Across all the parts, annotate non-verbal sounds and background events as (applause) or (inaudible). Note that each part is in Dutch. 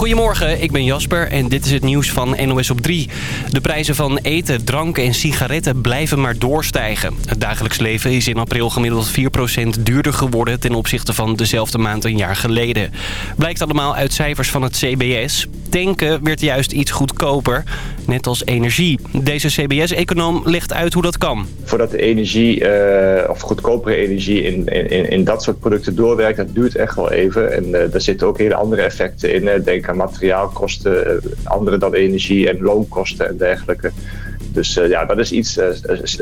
Goedemorgen, ik ben Jasper en dit is het nieuws van NOS op 3. De prijzen van eten, drank en sigaretten blijven maar doorstijgen. Het dagelijks leven is in april gemiddeld 4% duurder geworden... ten opzichte van dezelfde maand een jaar geleden. Blijkt allemaal uit cijfers van het CBS. Tanken werd juist iets goedkoper, net als energie. Deze CBS-econoom legt uit hoe dat kan. Voordat de energie, uh, of goedkopere energie in, in, in dat soort producten doorwerkt... dat duurt echt wel even. En uh, daar zitten ook hele andere effecten in. Denk aan materiaalkosten, eh, andere dan energie en loonkosten en dergelijke. Dus uh, ja, dat is iets, uh,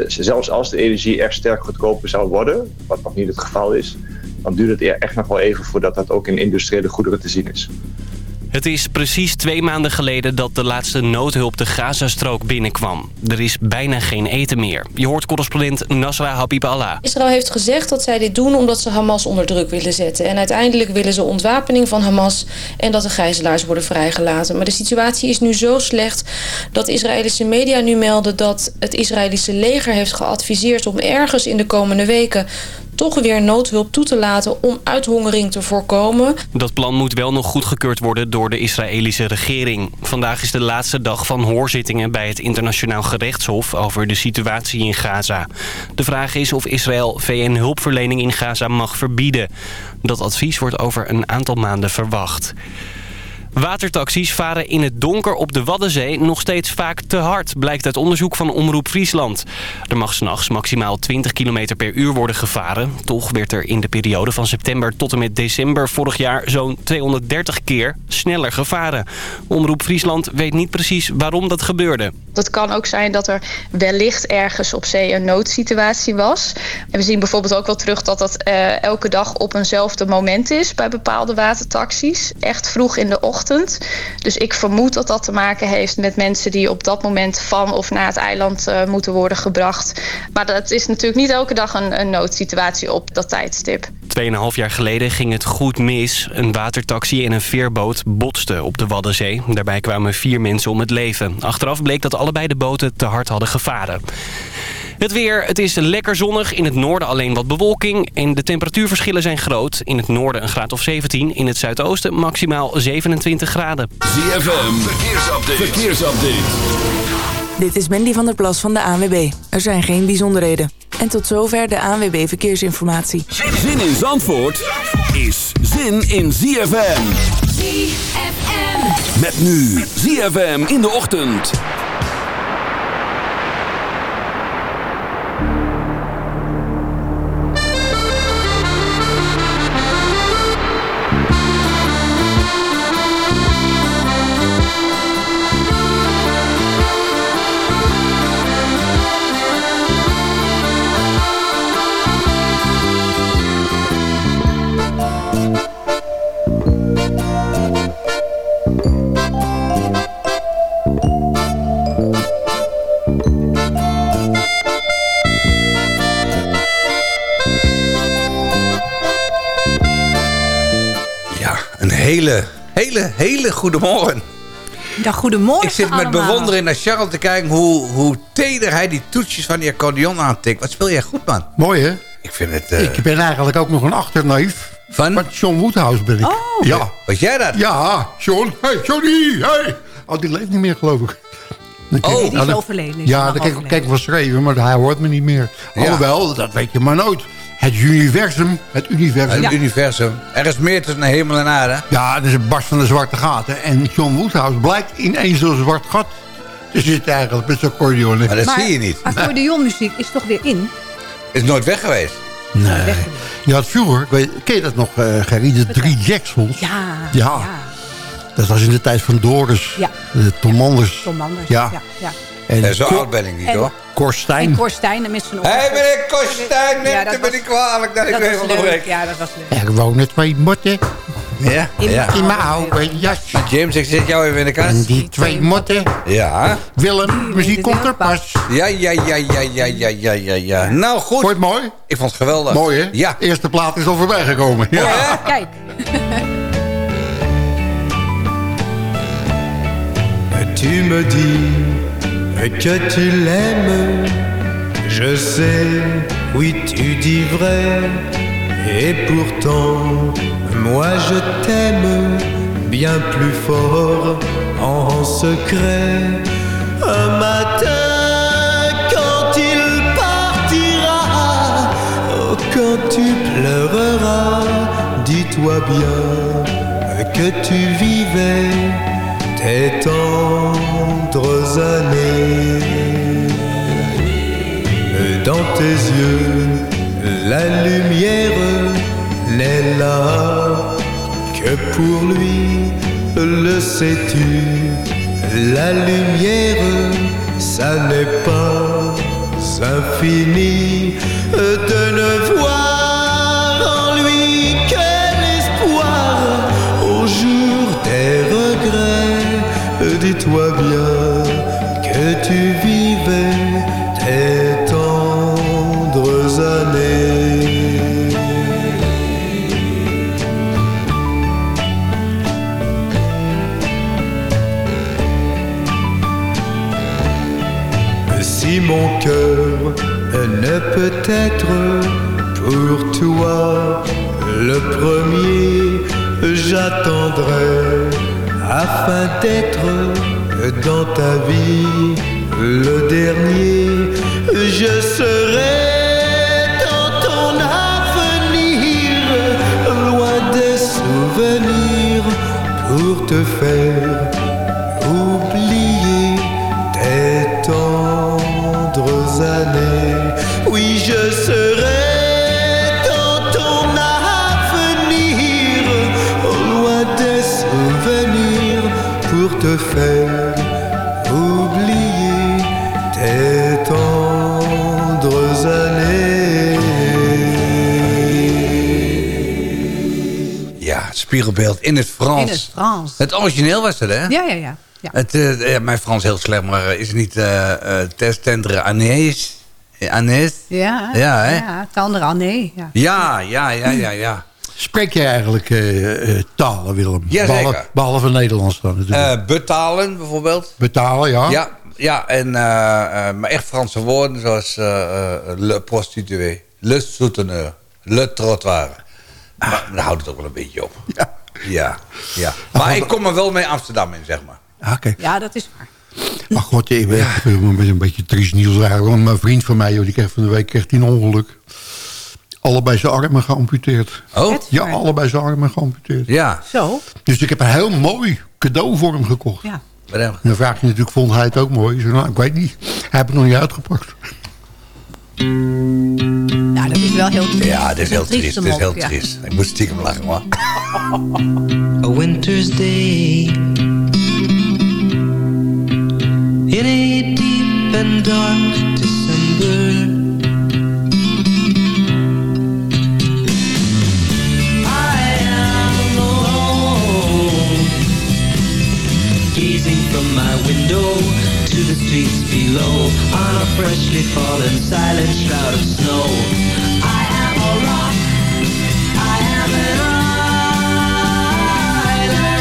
zelfs als de energie echt sterk goedkoper zou worden, wat nog niet het geval is, dan duurt het echt nog wel even voordat dat ook in industriële goederen te zien is. Het is precies twee maanden geleden dat de laatste noodhulp de Gazastrook binnenkwam. Er is bijna geen eten meer. Je hoort correspondent Nasra Habib Allah. Israël heeft gezegd dat zij dit doen omdat ze Hamas onder druk willen zetten. En uiteindelijk willen ze ontwapening van Hamas en dat de gijzelaars worden vrijgelaten. Maar de situatie is nu zo slecht dat Israëlische media nu melden dat het Israëlische leger heeft geadviseerd om ergens in de komende weken toch weer noodhulp toe te laten om uithongering te voorkomen. Dat plan moet wel nog goedgekeurd worden door de Israëlische regering. Vandaag is de laatste dag van hoorzittingen bij het Internationaal Gerechtshof over de situatie in Gaza. De vraag is of Israël VN-hulpverlening in Gaza mag verbieden. Dat advies wordt over een aantal maanden verwacht. Watertaxis varen in het donker op de Waddenzee nog steeds vaak te hard, blijkt uit onderzoek van Omroep Friesland. Er mag s'nachts maximaal 20 km per uur worden gevaren. Toch werd er in de periode van september tot en met december vorig jaar zo'n 230 keer sneller gevaren. Omroep Friesland weet niet precies waarom dat gebeurde. Het kan ook zijn dat er wellicht ergens op zee een noodsituatie was. We zien bijvoorbeeld ook wel terug dat dat uh, elke dag op eenzelfde moment is bij bepaalde watertaxis. Echt vroeg in de ochtend. Dus ik vermoed dat dat te maken heeft met mensen die op dat moment van of naar het eiland uh, moeten worden gebracht. Maar dat is natuurlijk niet elke dag een, een noodsituatie op dat tijdstip. Tweeënhalf jaar geleden ging het goed mis. Een watertaxi en een veerboot botsten op de Waddenzee. Daarbij kwamen vier mensen om het leven. Achteraf bleek dat allebei de boten te hard hadden gevaren. Het weer, het is lekker zonnig. In het noorden alleen wat bewolking. En de temperatuurverschillen zijn groot. In het noorden een graad of 17. In het zuidoosten maximaal 27 graden. ZFM, verkeersupdate. verkeersupdate. Dit is Mandy van der Plas van de ANWB. Er zijn geen bijzonderheden. En tot zover de ANWB Verkeersinformatie. Zin in Zandvoort is zin in ZFM. ZFM. Met nu ZFM in de ochtend. Hele, hele, hele goede morgen. Ja, goedemorgen Ik zit met allemaal. bewondering naar Charles te kijken hoe, hoe teder hij die toetsjes van die accordeon aantikt. Wat speel jij goed, man? Mooi, hè? Ik vind het... Uh... Ik ben eigenlijk ook nog een achterneef. Van? Van John Woodhouse ben ik. Oh. Ja. Was jij dat? Ja, John. Hey, Johnny. Hey. Oh, die leeft niet meer, geloof ik. Oh, die is overleden. Is Ja, daar kijk, kijk ik wel schreven, maar hij hoort me niet meer. Ja. Alhoewel, dat weet je maar nooit. Het universum, het universum. Het universum. Er is meer tussen hemel en aarde. Ja, dat is een barst van de zwarte gaten. En John Woodhouse blijkt ineens zo'n zwart gat te zitten eigenlijk met zijn accordeon. Maar dat Maar zie je niet. accordeonmuziek is toch weer in? Is nooit weg geweest. Nee. Je had vroeger, ik weet, ken je dat nog, uh, Gerrie, de drie Jacksons? Ja. Ja. Dat was in de tijd van Doris. Ja. De Tom Manders. Tom Manders. Ja. ja, ja. En En zo oud ben ik niet, En- hoor. Korstijn. En Korstijn met zijn Hé, hey, meneer Kostijn, Ja, neemt dat u me was- niet kwalijk dat ik Dat leuk. onderbreek. Ja, dat was leuk. Er wonen twee motten Ja, In- ja. in mijn oude jas. James, ik zit jou even in de En kast. die twee motten, Ja. Willem, muziek komt er pas. Ja, ja, ja, ja, ja, ja, ja, ja, ja. Nou, goed. Vond je het mooi? Ik vond het geweldig. Mooi, hè? Ja. De eerste plaat is al voorbij gekomen. Ja. Ja. Kijk. Tu me dis que tu l'aimes, je sais, oui tu dis vrai, et pourtant, moi je t'aime bien plus fort en secret. Un matin, quand il partira, oh, quand tu pleureras, dis-toi bien que tu vivais tes tendres années. Dans tes yeux, la lumière n'est là que pour lui, le sais-tu? La lumière, ça n'est pas infini de ne voir être pour toi le premier, j'attendrai afin d'être dans ta vie le dernier. Je serai dans ton avenir, loin des souvenirs, pour te faire spiegelbeeld in het Frans. In het Frans. Het origineel was het, hè? Ja, ja, ja. ja. Het, eh, ja, mijn Frans heel slecht, maar eh, is het niet eh eh, testendre Agnès? Agnès? Ja, Ja, hè? ja tandere annee. Ja. Ja, ja, ja, ja, ja. Spreek jij eigenlijk eh, eh, talen, Willem? Jazeker. Behalve, behalve Nederlands dan natuurlijk. Eh, betalen bijvoorbeeld. Betalen, ja. Ja, ja en, eh, eh, maar echt Franse woorden zoals eh, eh, le prostitué, le souteneur, le trottoir. Maar daar houdt het ook wel een beetje op. Ja. Ja, ja. Maar ik kom er wel mee Amsterdam in, zeg maar. Ah, Oké. ja, dat is waar. Maar god, ik ben met een beetje triest nieuws eigenlijk. Want mijn vriend van mij, joh, die kreeg van de week kreeg hij een ongeluk. Allebei zijn armen geamputeerd. Oh, Ja, allebei zijn armen geamputeerd. ja. Zo, Dus ik heb een heel mooi cadeau voor hem gekocht. ja. Maar dan- En dan vraag je natuurlijk, vond hij het ook mooi? Ik nou, ik weet niet. Hij heeft het nog niet uitgepakt. Ja, dat is wel heel triest. Ja, dit is heel triest. Dit is heel triest. Ik moest stiekem lachen, hoor. (laughs) A winter's day in a deep and dark December. I am alone, gazing from my window to the streets below on a freshly fallen silent shroud of snow. I am a rock. I am an island.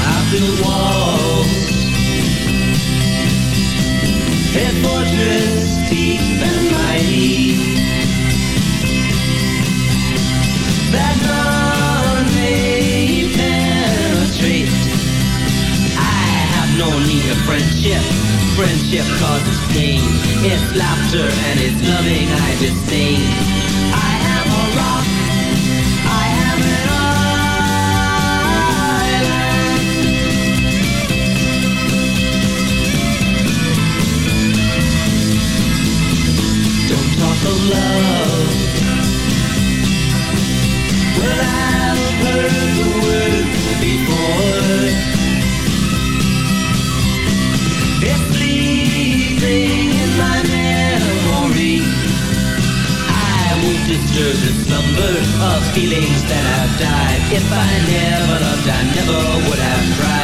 I built walls, a fortress deep Friendship causes pain. It's laughter and it's loving I disdain. I am a rock. I am an island. Don't talk of love. Well, I've heard the word before. Feelings that have died. If I never loved, I never would have tried.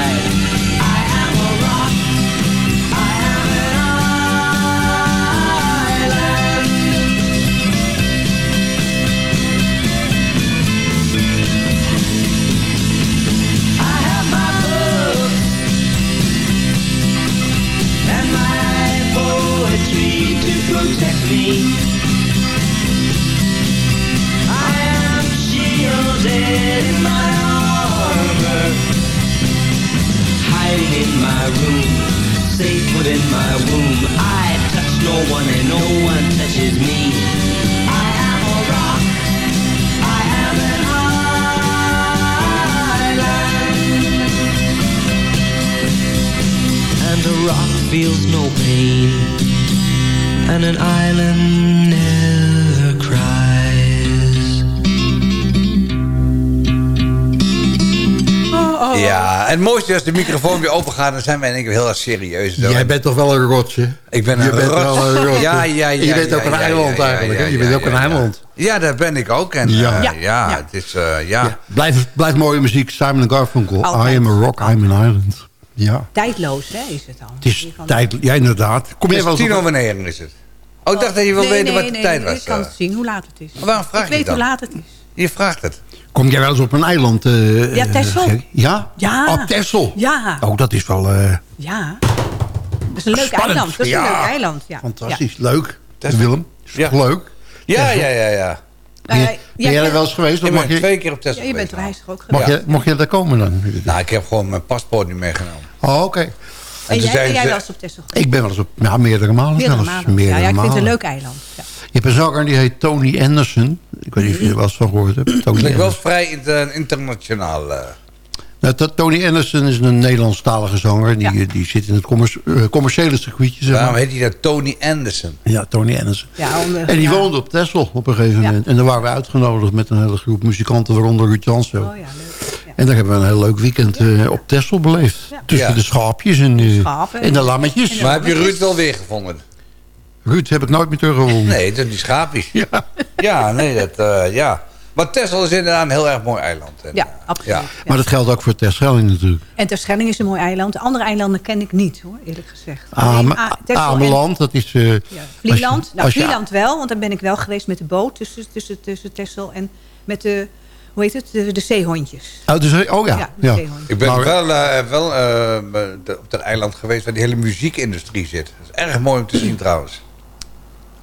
Ja, en het mooiste is als de microfoon weer open gaat, dan zijn wij in één keer heel erg serieus. Jij bent toch wel een rotje? Ik ben Je een bent rots. wel een rots. Ja, ja, ja. Je bent ja, ook een eiland ja, eigenlijk, hè? Je bent ook een eiland. Ja, daar ben ik ook. En, Ja. ja, Ja. ja, het is, eh, ja. Blijf, blijf mooie muziek. Simon Garfunkel. Altijd. I am a rock, I'm an island. Ja, Tijdloos, hè, is het dan. het is Je tijd. Ja, inderdaad. Kom Het wel over negen is het. Oh, ik dacht dat je wil nee, weten nee, wat de nee, tijd nee, was. Ik kan eh. het zien hoe laat het is. Maar waarom vraag ik je weet dan? hoe laat het is. Je vraagt het. Kom jij wel eens op een eiland? eh, Ja, Texel. eh, ja? Ja. Op Texel? Ja. Oh, dat is wel eh, Ja. Dat is een leuk spannend. eiland. Dat is Ja. een leuk eiland, ja. fantastisch. Leuk. Texel. Willem, is Ja. leuk? Ja, ja, ja, ja. Ben, je- Ja. ben jij er wel eens geweest? Ik ben je, twee keer op Texel Ja, je bent geweest. reiziger ook geweest. mag, je, mag je daar komen dan? Nou, ik heb gewoon mijn paspoort niet meegenomen. Oh, oké. En jij, ben jij wel eens op Texel geweest? Ik ben wel eens op ja, meerdere malen Meerdere zelfs. malen. Meerdere Ja, ja, ik vind het een leuk eiland. Ja. Je hebt een zanger die heet Tony Anderson. Ik weet niet of je er wel eens van gehoord hebt. Tony Klinkt wel vrij inter- internationaal. eh. Nou, to- Tony Anderson is een Nederlandstalige zanger. Die, Ja. die zit in het commer- eh, commerciële circuitje. Zeg Daarom maar. heet hij dat Tony Anderson. Ja, Tony Anderson. Ja, eh, En die ja. woonde op Texel op een gegeven Ja. moment. En daar waren we uitgenodigd met een hele groep muzikanten, waaronder Ruud Jansen. Oh ja, leuk. Ja. En daar hebben we een heel leuk weekend eh, op Texel beleefd. Ja. Tussen Ja. de schaapjes en, en de lammetjes. En de- Maar heb je Ruud wel weer gevonden? Ruud heb ik nooit meer teruggevonden. Nee, dat is die schaapjes. Ja. Ja, nee, dat, eh, ja. Maar Texel is inderdaad een heel erg mooi eiland. En, Ja, eh, absoluut. ja. Maar dat geldt ook voor Terschelling natuurlijk. En Terschelling is een mooi eiland. De andere eilanden ken ik niet, hoor, eerlijk gezegd. Am- Alleen A- Texel en- Ameland, dat is... eh, Ja, als Vlieland. je- nou, je- Vlieland wel, want daar ben ik wel geweest met de boot tussen, tussen, tussen Texel en met de, hoe heet het, de, de zeehondjes. Oh, dus, oh ja. Ja, de. Ik ben Maar- wel, eh, wel de- op dat eiland geweest waar die hele muziekindustrie zit. Dat is erg mooi om te zien trouwens.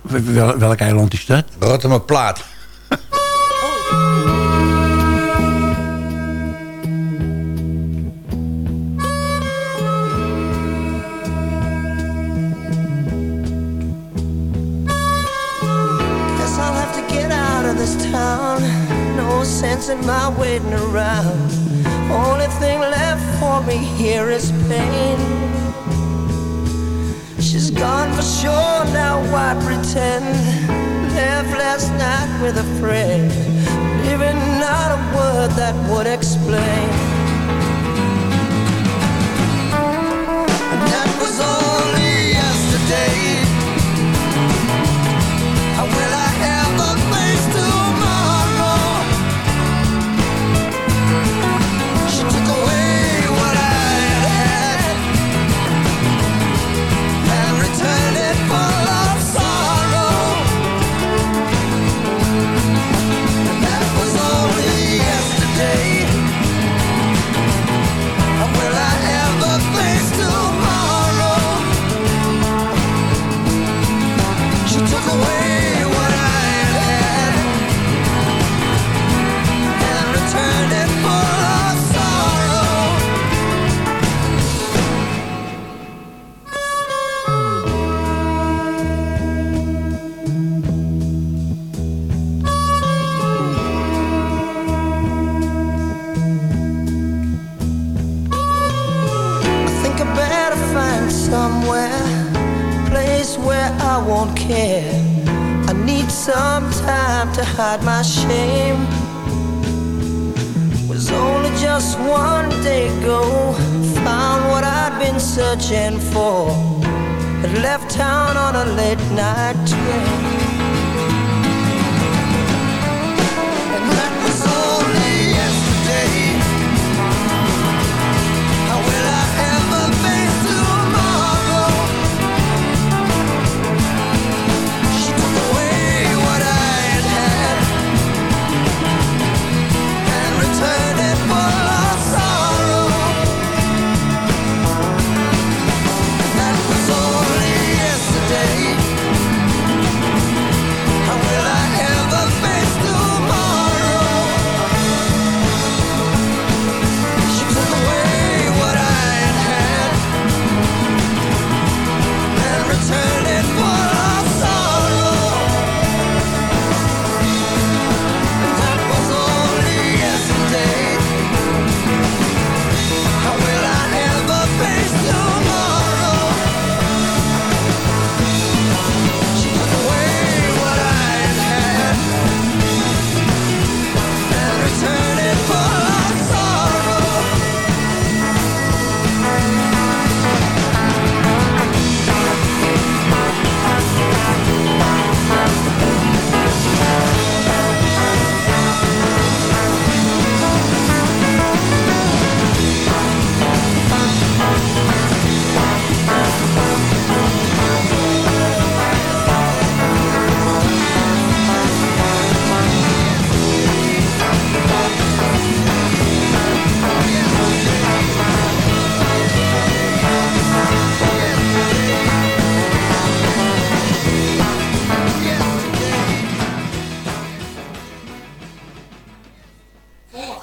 Wel- welk eiland is dat? Rotterdam Plaat. Guess I'll have to get out of this town. No sense in my waiting around. Only thing left for me here is pain. She's gone for sure, now why pretend? Left last night with a friend, leaving not a word that would explain.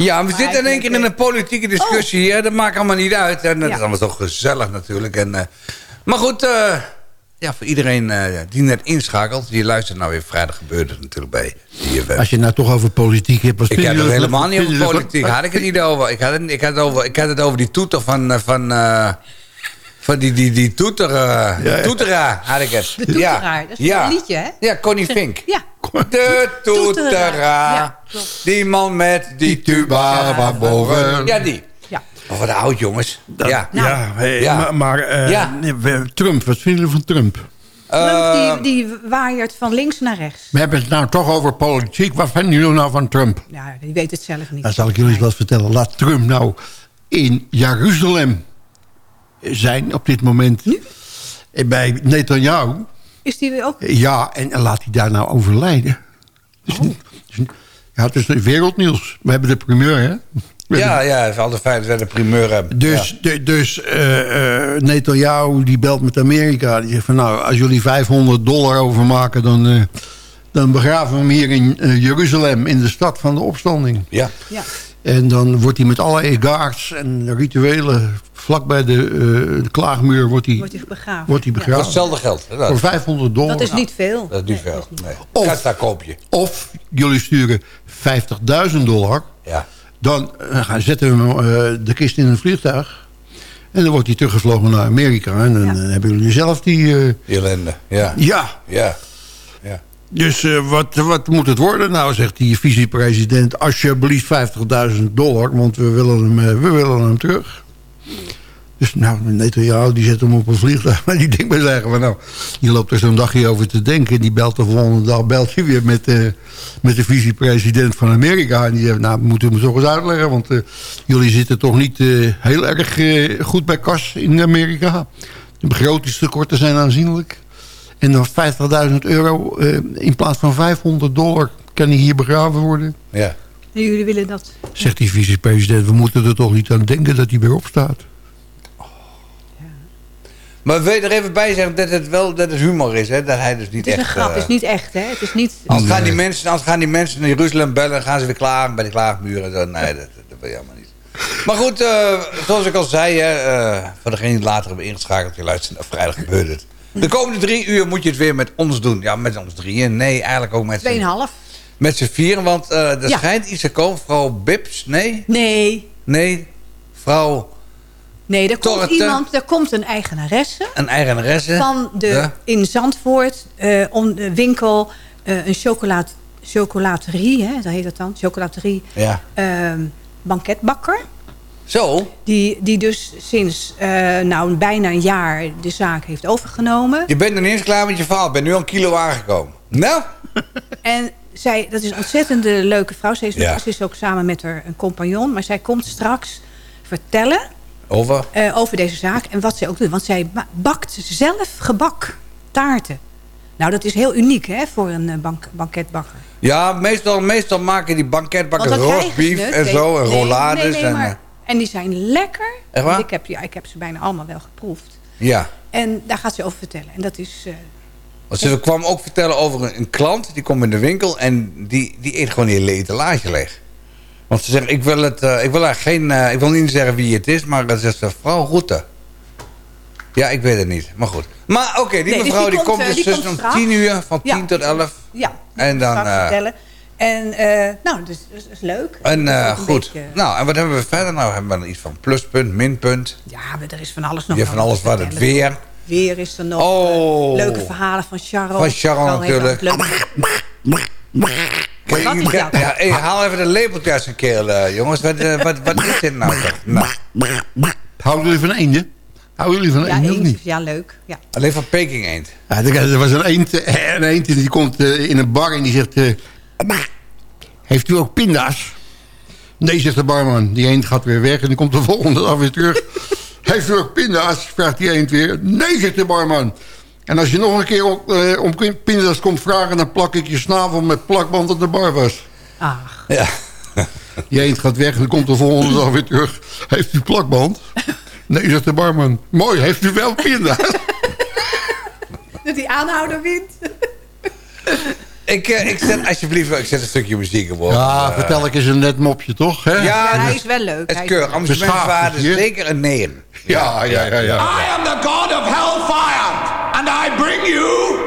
Ja, we Maar zitten in één keer in een politieke discussie hier. Dat maakt allemaal niet uit. En dat Ja. is allemaal toch gezellig natuurlijk. En, eh, maar goed, eh, ja, voor iedereen eh, die net inschakelt... die luistert nou weer vrijdag gebeurt het natuurlijk bij DFM. Als je nou toch over politiek hebt... Ik heb het helemaal niet over politiek. Had ik het niet over. Ik had het, ik had het, over, ik had het over die toeter van... van eh, van die, die, die toeter, eh, die toeteraar had ik het. De toeteraar, dat is ja. een liedje, hè? Ja, Connie Fink. Ja. De toeteraar. Die man met die tuba van boven. Ja, die. Ja. Oh, wat oud, jongens. ja. Ja, eh, Ja. maar, maar eh, Ja. Trump, wat vinden jullie van Trump? Trump Eh, die, die waaiert van links naar rechts. We hebben het nou toch over politiek. Wat vinden jullie nou van Trump? Ja, die weet het zelf niet. Dan zal ik jullie eens wat vertellen. Laat Trump nou in Jeruzalem zijn op dit moment. Eh, Bij Netanyahu. Is die weer ook... Ja, en laat hij daar nou overlijden. Dus, dus- ja, het is wereldnieuws. We hebben de primeur, hè? Ja, ja, het is altijd fijn dat we de primeur hebben. Dus, de, dus eh, eh, Netanyahu die belt met Amerika. Die zegt van nou, als jullie 500 dollar overmaken... dan, eh, dan begraven we hem hier in Jeruzalem, in de stad van de opstanding. Ja. Ja. En dan wordt hij met alle egaars en rituelen... vlak bij de, eh, de klaagmuur wordt hij, Wordt hij begraven. wordt hij begraven. Hetzelfde geld. dat. Voor 500 dollar. Dat is niet veel. Dat is niet Nee, veel. Nee. Of- Kasta koop je. Of jullie sturen 50.000 dollar... Ja. Dan eh, gaan- zetten we hem, eh, de kist in een vliegtuig. En dan wordt hij teruggevlogen naar Amerika. En dan Ja. hebben jullie zelf die... eh, Die ellende. Ja. ja, Ja. Dus eh, wat, wat moet het worden? Nou, zegt die vicepresident... alsjeblieft 50.000 dollar, want we willen hem, eh, we willen hem terug. Dus nou, Netanyahu die zet hem op een vliegtuig. (laughs) Maar die denkt bij zeggen van nou... die loopt er zo'n dagje over te denken. Die belt de volgende dag belt hij weer met, eh, met de vicepresident van Amerika. En die zegt, nou, moeten we me toch eens uitleggen. Want jullie zitten toch niet heel erg goed bij kas in Amerika. De begrotingstekorten zijn aanzienlijk. En dan 50.000 euro eh, in plaats van 500 dollar kan hij hier begraven worden. Ja. En jullie willen dat... Zegt die vicepresident, we moeten er toch niet aan denken dat hij weer opstaat. Maar wil je er even bij zeggen dat het wel dat het humor is, hè? Dat hij dus niet Het is een echt... grap, eh, het is niet echt, hè? Het is niet... Als gaan, die mensen, als gaan die mensen naar Jeruzalem bellen, gaan ze weer klagen bij de klaagmuur. En zo. Nee, dat, dat wil je helemaal niet. Maar goed, eh, zoals ik al zei, hè, eh, voor degenen die later hebben ingeschakeld, je luistert naar vrijdag gebeurt het. De komende drie uur moet je het weer met ons doen. Ja, met ons drieën. Nee, eigenlijk ook met z'n, Tweeënhalf. met z'n vieren. Want eh er Ja. schijnt iets te komen. Vrouw Bips, nee? Nee, Nee. Vrouw, nee, er komt iemand, er komt een eigenaresse een eigenaresse. van de, Ja. in Zandvoort, eh, om de winkel, eh, een chocolaterie, hè, dat heet dat dan, chocolaterie, Ja. ehm, banketbakker. Zo, Die, die dus sinds eh, nou, bijna een jaar de zaak heeft overgenomen. je bent nog niet eens klaar met je verhaal. Ik ben nu al een kilo aangekomen. Nou? (laughs) En zij, dat is een ontzettende leuke vrouw. Ze is, Ja. ze is ook samen met haar een compagnon. Maar zij komt straks vertellen Over? eh, over deze zaak. En wat zij ook doet. Want zij ba- bakt zelf gebak. Taarten. Nou, dat is heel uniek hè, voor een eh, bank, banketbakker. Ja, meestal, meestal maken die krijgen roastbeef en zo. En rollades. nee, nee, en, maar- en die zijn lekker. Echt waar? Want Ik heb, ja, ik heb ze bijna allemaal wel geproefd. ja. En daar gaat ze over vertellen. En dat is... eh, Want ze kwam ook vertellen over een, een klant. Die komt in de winkel en die, die eet gewoon die hele etalage leeg. Want ze zegt, ik wil, het, eh, ik wil eigenlijk geen... eh, ik wil niet zeggen wie het is, maar dat is mevrouw Roete. Ja, ik weet het niet. Maar goed. Maar oké, die Nee, dus mevrouw die die, komt, dus die tussen komt om. 10 uur, van 10 Ja. tot 11. ja, En dan, vertellen. En eh, nou, dus, dus dat is leuk. En is eh, goed. beetje- Nou, en wat hebben we verder? Nou, hebben we iets van pluspunt, minpunt. Ja, maar er is van alles nog. Je hebt van alles wat het weer. Weer is er nog. Oh. eh, leuke verhalen van Sharon. Van Sharon natuurlijk. Kijk, Wat is dat? ja, hey, haal even de lepeltje uit zijn keel, jongens. Wat, wat, wat is dit nou toch? Nou, Houden jullie van eenden? Houden jullie van Ja, niet? ja, leuk. Ja. alleen van Peking eend. Ja, er, was een eend, een eend die komt in een bar en die zegt... eh, heeft u ook pinda's? Nee, zegt de barman. Die eend gaat weer weg en die komt de volgende dag weer terug. (laughs) heeft u ook pinda's? Vraagt die eend weer. Nee, zegt de barman. En als je nog een keer op, eh, om pinda's komt vragen... dan plak ik je snavel met plakband op de bar was. Ach, Ja. (laughs) Die eend gaat weg en dan komt de volgende dag weer terug. Heeft u plakband? Nee, zegt de barman. Mooi, heeft u wel pinda's? (laughs) dat die aanhouder wint. Ik, eh, ik zet alsjeblieft ik zet een stukje muziek op. Ja, vertel ik eens een net mopje, toch? Hè? Ja, Ja, hij dus is wel leuk. het hij is keur. Amusementwaarde is zeker een nee. Ja, ja, ja. ja. I am the god of hellfire, and I bring you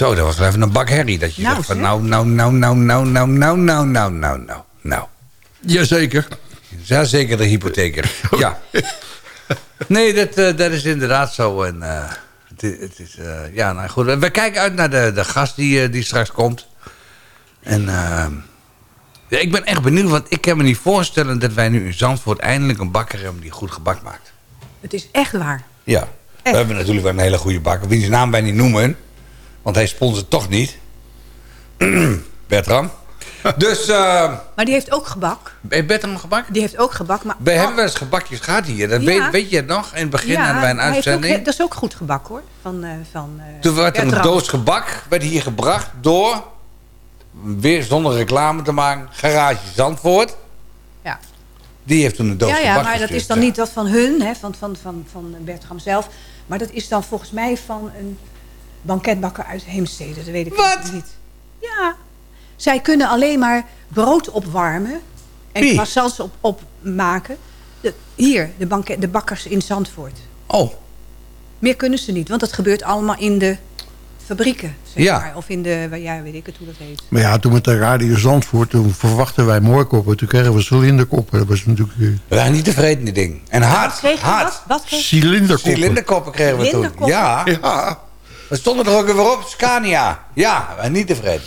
Zo, dat was wel even een bak herrie. Dat je Nou, zegt van nou, nou, nou, nou, nou, nou, nou, nou, nou, nou, nou, nou. Jazeker. Ja, zeker de hypotheker. Ja. Nee, dat, eh, dat is inderdaad zo. En, eh, het, is, eh, ja, nou goed. We kijken uit naar de, de gast die, eh, die straks komt. En eh, ja, ik ben echt benieuwd, want ik kan me niet voorstellen... dat wij nu in Zandvoort eindelijk een bakker hebben die goed gebak maakt. Het is echt waar. Ja, we hebben natuurlijk wel een hele goede bakker. Wiens naam wij niet noemen, want hij sponsort toch niet. (clears throat) Bertram. Dus, eh Maar die heeft ook gebak. heeft Bertram gebak? Die heeft ook gebak. Maar We hebben wel eens gebakjes gehad hier. Dat Ja. weet, weet je het nog? In het begin ja, hadden wij een hij heeft ook uitzending. he- dat is ook goed gebak hoor. Van, eh van, eh, Toen werd er een Bertram. doos gebak werd hier gebracht door... weer zonder reclame te maken... Garage Zandvoort. Ja. Die heeft toen een doos ja, gebak ja, maar dat is dan niet dat van hun, hè, van, van, van, van Bertram zelf. Maar dat is dan volgens mij van een banketbakker uit Heemstede. Dat weet ik Wat? niet. Ja. Zij kunnen alleen maar brood opwarmen en Wie? croissants op, opmaken. De, hier, de, banket, de bakkers in Zandvoort. Oh, Meer kunnen ze niet, want dat gebeurt allemaal in de fabrieken. Zeg Ja. maar. Of in de, ja, weet ik het hoe dat heet. Maar ja, toen met de Radio Zandvoort, toen verwachten wij moorkoppen. Toen kregen we cilinderkoppen. Dat was natuurlijk eh, we waren niet tevreden, die ding. En hard, je? hard. Wat? Wat kreeg je? cilinderkoppen. Cilinderkoppen kregen we toen. Ja, Ja, we stonden er ook weer op. Scania. Ja, waren niet tevreden.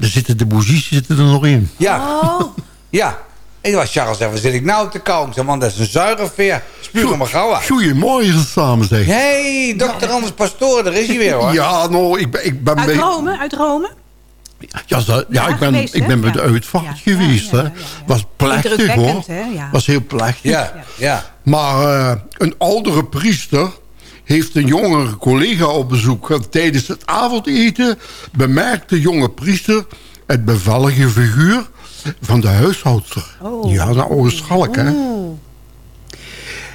Er zitten de bougies zitten er nog in. Ja, Oh, (laughs) ja. En toen was Charles zegt, waar zit ik nou te kauwen? Ik zeg, man, dat is een zuigerveer. Spuug hem maar gauw uit. Goedemorgen samen zeg. Hey, dokter Anders Pastoor, daar is hij weer hoor. (laughs) Ja, nou, ik ben... Ik ben uit Rome, uit Rome. Ja, ja, Ja, ik ben, geweest, ik ben bij de uitvaart Ja, geweest. ja, ja, hè. ja, ja. Was plechtig hoor. Hè? Ja. Was heel plechtig. Ja, ja. Maar eh, een oudere priester heeft een jongere collega op bezoek. En tijdens het avondeten bemerkt de jonge priester het bevallige figuur van de huishoudster. Oh. Die had een oude schalk, hè. Oeh.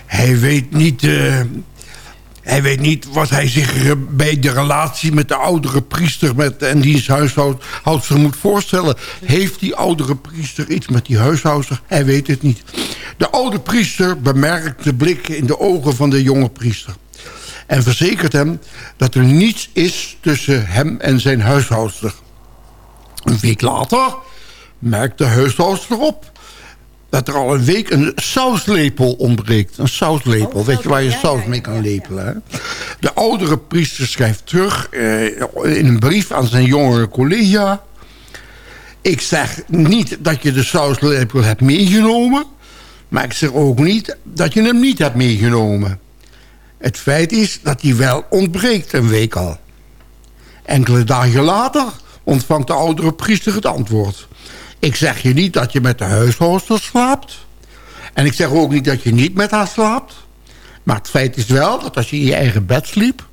Hij weet niet... eh, hij weet niet wat hij zich bij de relatie met de oudere priester met, en diens huishoudster moet voorstellen. Heeft die oudere priester iets met die huishoudster? Hij weet het niet. De oude priester bemerkt de blik in de ogen van de jonge priester. En verzekert hem dat er niets is tussen hem en zijn huishoudster. Een week later merkt de huishoudster op dat er al een week een sauslepel ontbreekt. Een sauslepel, Oh, weet je waar je ja, saus mee kan ja, lepelen. Hè? De oudere priester schrijft terug eh, in een brief aan zijn jongere collega... Ik zeg niet dat je de sauslepel hebt meegenomen... maar ik zeg ook niet dat je hem niet hebt meegenomen. Het feit is dat hij wel ontbreekt een week al. Enkele dagen later ontvangt de oudere priester het antwoord. Ik zeg je niet dat je met de huishoudster slaapt. En ik zeg ook niet dat je niet met haar slaapt. Maar het feit is wel dat als je in je eigen bed sliep...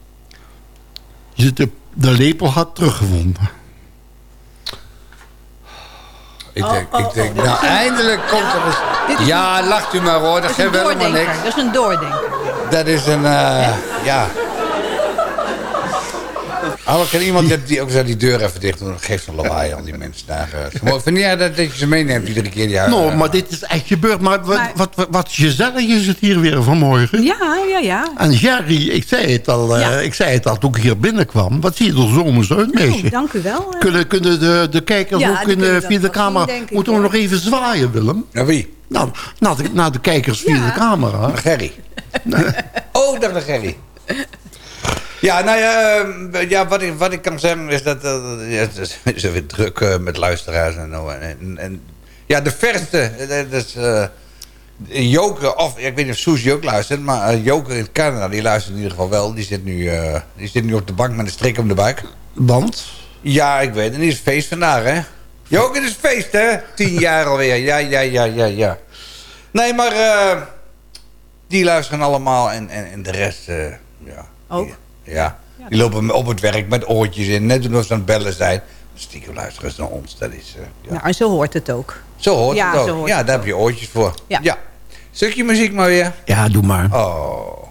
je de, de lepel had teruggevonden. Ik denk, oh, ik denk oh, nou eindelijk komt er eens... is Ja, lacht u maar hoor, dat Dat is geeft een helemaal doordenker. niks. Dat is een doordenker. Dat is een, eh, ja... Oh, kan iemand die- die ook zo die deur even dicht doen? Geeft een lawaai aan die mensen daar. eh. Vind jij dat, dat je ze meeneemt iedere keer die huis? Nou, maar dit is echt gebeurd. Maar wat, Maar- wat, wat, wat gezellig is het hier weer vanmorgen. Ja, ja, ja. En Jerry, ik zei het al, eh, Ja. ik zei het al toen ik hier binnenkwam. Wat zie je er zomers uit, meisje? Oh, dank u wel. eh. Kunnen, kunnen de, de kijkers Ja, ook in kunnen de, dat via de camera... ik, Moeten we ja. nog even zwaaien, Willem? Naar wie? Nou, naar de, naar de kijkers via Ja. de camera. Naar Gerry. (laughs) oh, dat is Gerry. Ja, nou ja, eh, ja wat, ik, wat ik kan zeggen is dat... ja, het is, het is weer druk eh, met luisteraars en zo. En, en, ja, de verste, eh, dat is... eh, Joker, of ik weet niet of Susie ook luistert... maar Joker in Canada, die luistert in ieder geval wel. Die zit, nu, die zit nu op de bank met een strik om de buik. Want? Ja, ik weet het. Het is feest vandaag, hè? Joker, is feest, hè? Tien (laughs) jaar alweer. Ja, ja, ja, ja, ja. Nee, maar... die luisteren allemaal en, en, en de rest... ja. Ook? Ja. Die lopen op het werk met oortjes in. Net toen ze aan het bellen zijn. Stiekem luisteren ze naar ons. Dat is... eh, ja. Nou, en zo hoort het ook. Zo hoort Ja, het ook. hoort ja, het daar heb je oortjes voor. Ja. Stukje muziek maar weer. Ja, doe maar. Oh.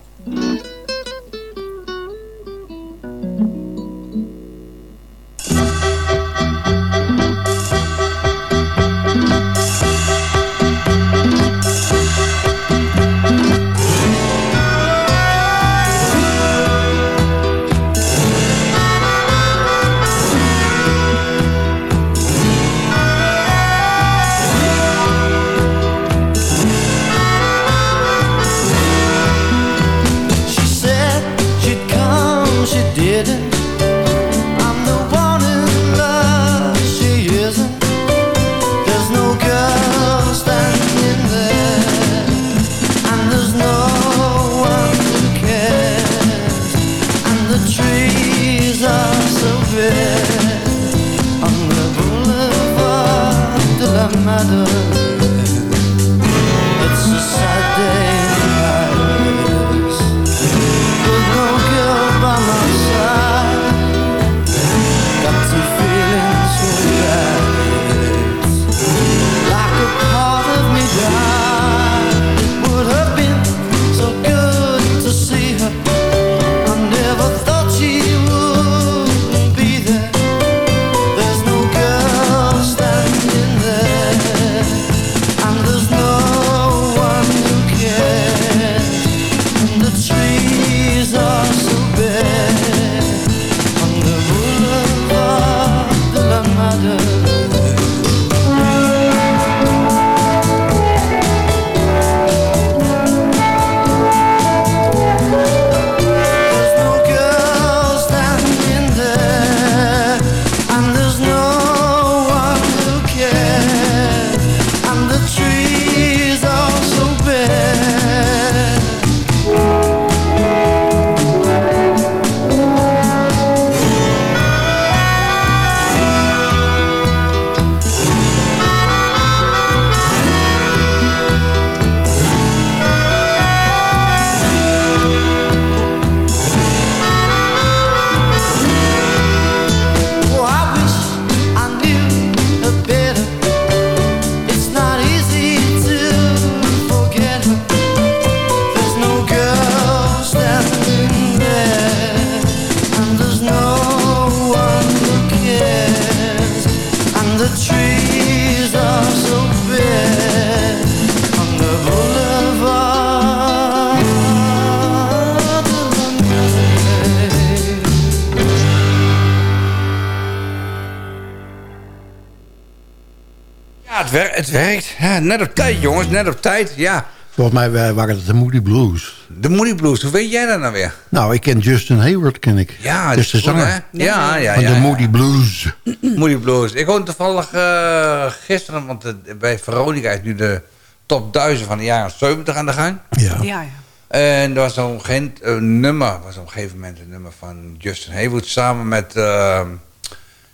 Jongens. Net op tijd, ja. Volgens mij wa- waren het de Moody Blues. De Moody Blues, hoe weet jij dat nou weer? Nou, ik ken Justin Hayward, ken ik. Ja, dat is de zanger hè? Ja, ja, van ja. de ja. Moody Blues. Moody Blues. Ik hoorde toevallig eh, gisteren, want eh, bij Veronica is nu de top 1000 van de jaren 70 aan de gang. Ja. Ja, ja. En er was een nummer, was op een gegeven moment een nummer van Justin Hayward samen met eh,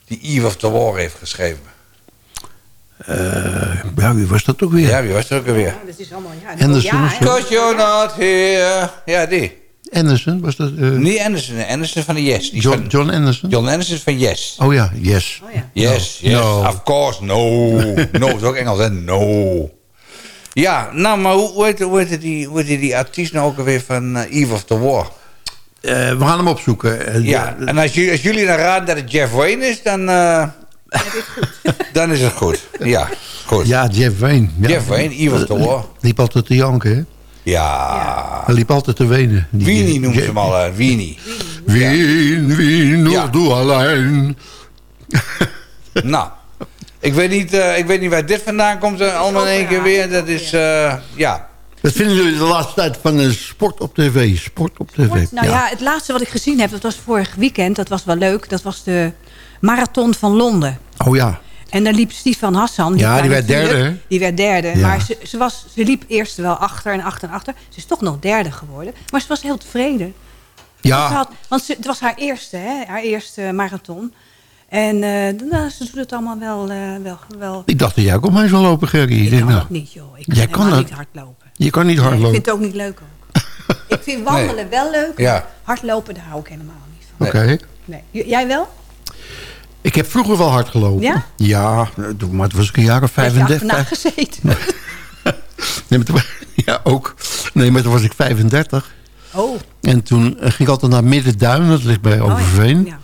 die Eve of the War heeft geschreven. Eh, ja, wie was dat ook weer? Ja, wie was er ook alweer? Ja, dat is allemaal... Ja, Anderson ja? Cause you're not here. Ja, die. Anderson, was dat? eh, Niet Anderson, Anderson van de Yes. Die John, van- John Anderson? John Anderson is van Yes. Oh ja, yes. Oh, ja. Yes, yes, No. of course, no. (laughs) no, is ook Engels, hè? No. Ja, nou, maar hoe, hoe, heet, hoe, heet die, hoe heet die artiest nou ook alweer van eh, Eve of the War? Eh, we gaan hem opzoeken. Ja, en als jullie, als jullie dan raden dat het Jeff Wayne is, dan, eh, (laughs) dan is het goed. Ja, goed. Ja, Jeff Wayne. Ja. Jeff Wayne, Eve of the War. Liep altijd te janken, hè? Ja. Hij liep altijd te wenen. Die- Weenie noemen ze hem al, hè, Weenie. Wien, Wien, Ja. du allein. (laughs) Nou, ik weet, niet, eh, ik weet niet waar dit vandaan komt, eh, allemaal in één keer weer. Dat is, eh, ja. Wat vinden jullie de laatste tijd van de sport op tv? Sport op tv. Sport, nou ja. het laatste wat ik gezien heb, dat was vorig weekend. Dat was wel leuk. Dat was de marathon van Londen. Oh ja. En daar liep Stefan Hassan. Ja, die werd derde, hè? Die werd derde. Ja. Maar ze, ze, was, ze liep eerst wel achter en achter en achter. Ze is toch nog derde geworden. Maar ze was heel tevreden. Ze Ja, had, want ze, het was haar eerste, hè? haar eerste marathon. En nou, ze doet het allemaal wel... eh, wel, wel ik dacht dat jij ook omheen zou lopen, Gerry. Ik ik denk, kan nou, het niet, joh. Ik kan, Jij kan niet hardlopen. je kan niet Nee, ik hardlopen. vind het ook niet leuk ook. (laughs) ik vind wandelen wel leuk. Ja. Hardlopen, daar hou ik helemaal niet van. Oké. Nee. Jij wel? Ik heb vroeger wel hard gelopen. Ja? Ja, toen- maar het was ik een jaar of Heb je 35. gezeten? (laughs) Nee, maar toen, (laughs) ja, ook. Nee, maar toen was ik 35. Oh. En toen eh, ging ik altijd naar Middenduin, dat ligt bij Overveen. Oh, ja.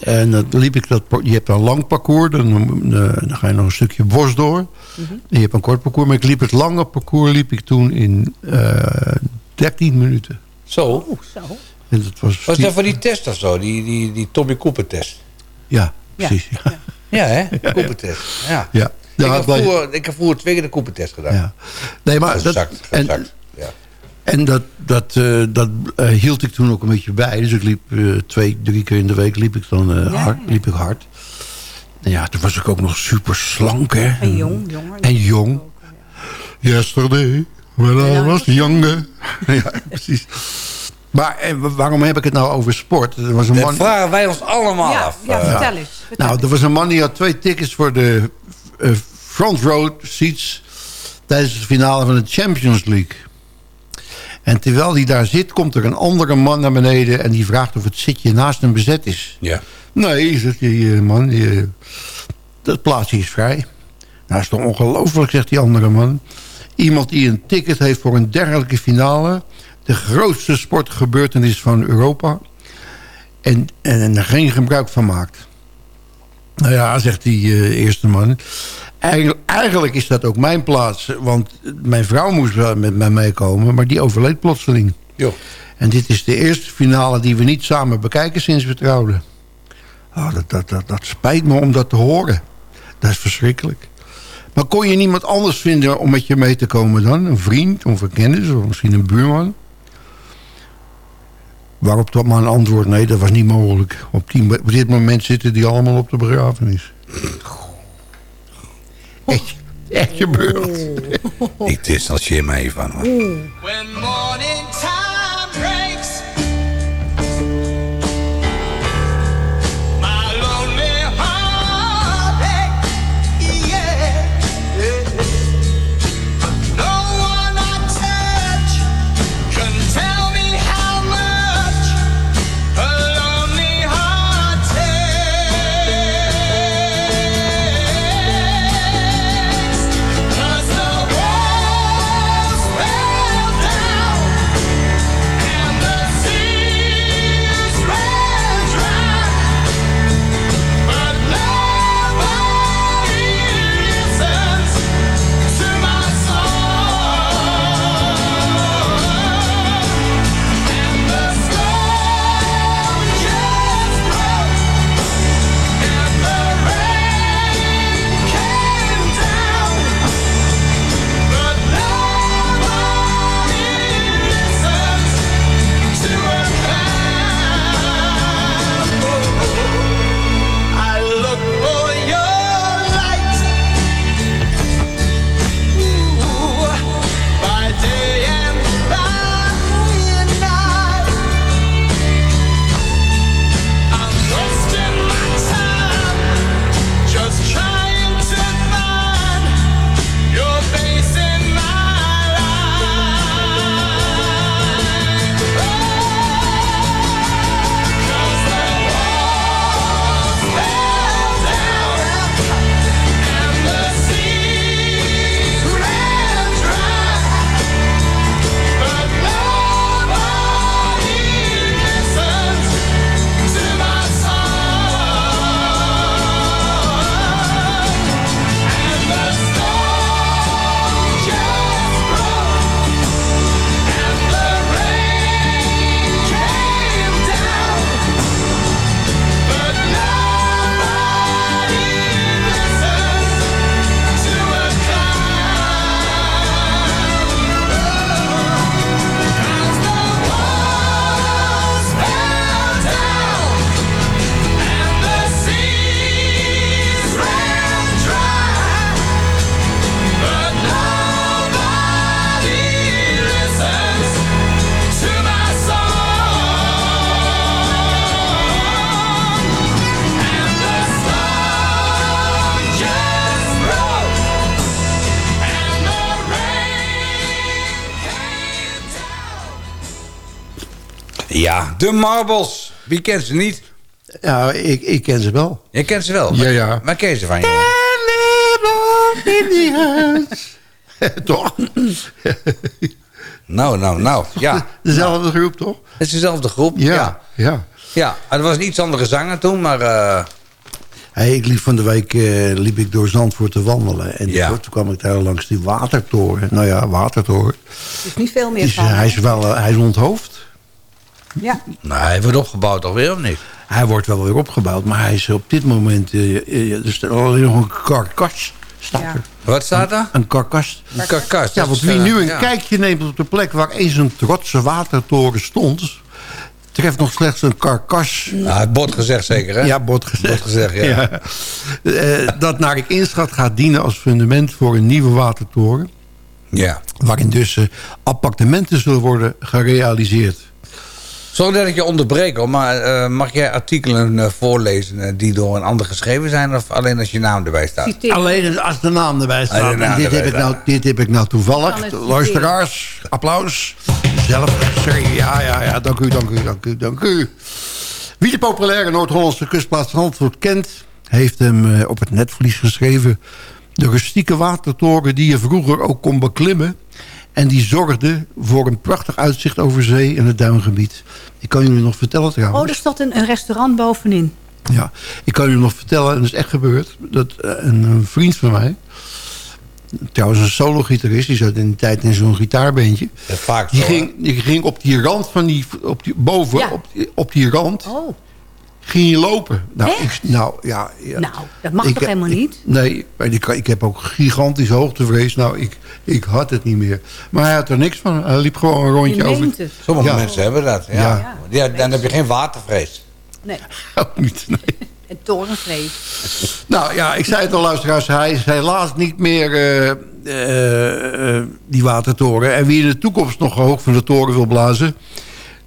En dan liep ik dat, je hebt een lang parcours, dan, eh, dan ga je nog een stukje bos door. En je hebt een kort parcours, maar ik liep het lange parcours liep ik toen in eh 13 minuten. Zo. Oeh, zo. En dat was, Was dat voor die test of zo? Die, die, die Tommy Cooper test? Ja, precies. Ja. Ja, hè? Test. (laughs) Ja. Ja. Ik, Ja, heb vroeger, ik heb vroeger twee keer de gedaan. Ja. Nee, maar dat, en. Ja. en dat, dat, eh, dat eh, hield ik toen ook een beetje bij. Dus ik liep eh, twee, drie keer in de week liep ik dan Ja, hard. ja. Liep ik hard. En ja, toen was ik ook nog super slank, hè. En jong, jonger. En jong. Yesterday, when I was younger. (laughs) ja, precies. Maar en waarom heb ik het nou over sport? Er was een Dat man... vragen wij ons allemaal Ja, af. ja, vertel eens. Vertel Nou, er was een man die had twee tickets voor de eh, front row seats... tijdens de finale van de Champions League. En terwijl hij daar zit, komt er een andere man naar beneden... en die vraagt of het zitje naast hem bezet is. ja. Nee, zegt die eh, man, die, eh, dat plaatsje is vrij. Nou, dat is toch ongelooflijk, zegt die andere man. Iemand die een ticket heeft voor een dergelijke finale... de grootste sportgebeurtenis van Europa... en, en er geen gebruik van maakt. Nou ja, zegt die eh, eerste man... Eigenlijk, eigenlijk is dat ook mijn plaats. Want mijn vrouw moest wel met mij meekomen... maar die overleed plotseling. Joh. En dit is de eerste finale die we niet samen bekijken sinds we trouwden. Oh, dat, dat, dat, dat spijt me om dat te horen. Dat is verschrikkelijk. Maar kon je niemand anders vinden om met je mee te komen dan? Een vriend of een kennis of misschien een buurman? Waarop dat maar een antwoord, nee, dat was niet mogelijk. Op, die, op dit moment zitten die allemaal op de begrafenis. Echt, echt gebeurd. Ik distancieer me even van. hoor. When morning time de Marbles. Wie kent ze niet? Ja, ik, ik ken ze wel. Je kent ze wel. Ja, ja. Waar ken je ze van? jongen? (laughs) toch? Nou, nou, nou. Ja, Dezelfde groep, toch? het is dezelfde groep. Ja, Ja. ja. ja. Er was een iets andere zanger toen, maar... eh, Hey, ik liep van de week eh, liep ik door Zandvoort te wandelen. En Ja. toen kwam ik daar langs die watertoren. Nou ja, watertoren. Er is niet veel meer Die is, van. hij is wel eh, hij is onthoofd. Ja. nou, hij wordt opgebouwd alweer, of niet? Hij wordt wel weer opgebouwd, maar hij is op dit moment... eh, eh, er staat alleen nog een karkas. Staat Ja. er. Wat staat er? Een karkas. Een karkas. Ja, want wie eh, nu een ja. kijkje neemt op de plek waar eens een trotse watertoren stond... treft nog slechts een karkas Nou, het bord gezegd zeker, hè? Ja, bord gezegd. Bord gezegd, (laughs) ja. Eh, dat naar ik inschat gaat dienen als fundament voor een nieuwe watertoren. Ja. Waarin dus appartementen zullen worden gerealiseerd. Sorry dat ik je onderbreek, hoor, maar eh, mag jij artikelen eh, voorlezen eh, die door een ander geschreven zijn... of alleen als je naam erbij staat? Citeer. Alleen als de naam erbij staat. Alleen de naam en dit erbij heb, ik nou, staat. dit heb ik nou toevallig. Luisteraars, applaus. Zelf geschreven. Ja, ja, ja. Dank u, dank u, dank u, dank u. Wie de populaire Noord-Hollandse kustplaats Zandvoort kent... heeft hem op het netvlies geschreven... de rustieke watertoren die je vroeger ook kon beklimmen... en die zorgde voor een prachtig uitzicht over zee en het duingebied. Ik kan jullie nog vertellen trouwens... Oh, er staat een, een restaurant bovenin. Ja, ik kan u nog vertellen, en dat is echt gebeurd... dat eh, een, een vriend van mij... trouwens een solo-gitarist... die zat in die tijd in zo'n gitaarbeentje... Is vaak die zo, hè? ging, die ging op die rand van die... Op die boven, Ja. op, die, op die rand... Oh, ging je lopen. Nou, ik, nou ja, ja. nou, dat mag Ik toch helemaal ik- niet? nee, maar ik, ik heb ook gigantisch hoogtevrees. Nou, ik, ik had het niet meer. Maar hij had er niks van. Hij liep gewoon een rondje Je over. het. Sommige Ja. mensen hebben dat, ja. Ja. ja. dan heb je geen watervrees. Nee, Ook niet, nee. en torenvrees. Nou ja, ik zei het al, luisteraars. Hij is helaas niet meer eh, eh, eh, die watertoren. En wie in de toekomst nog hoog van de toren wil blazen...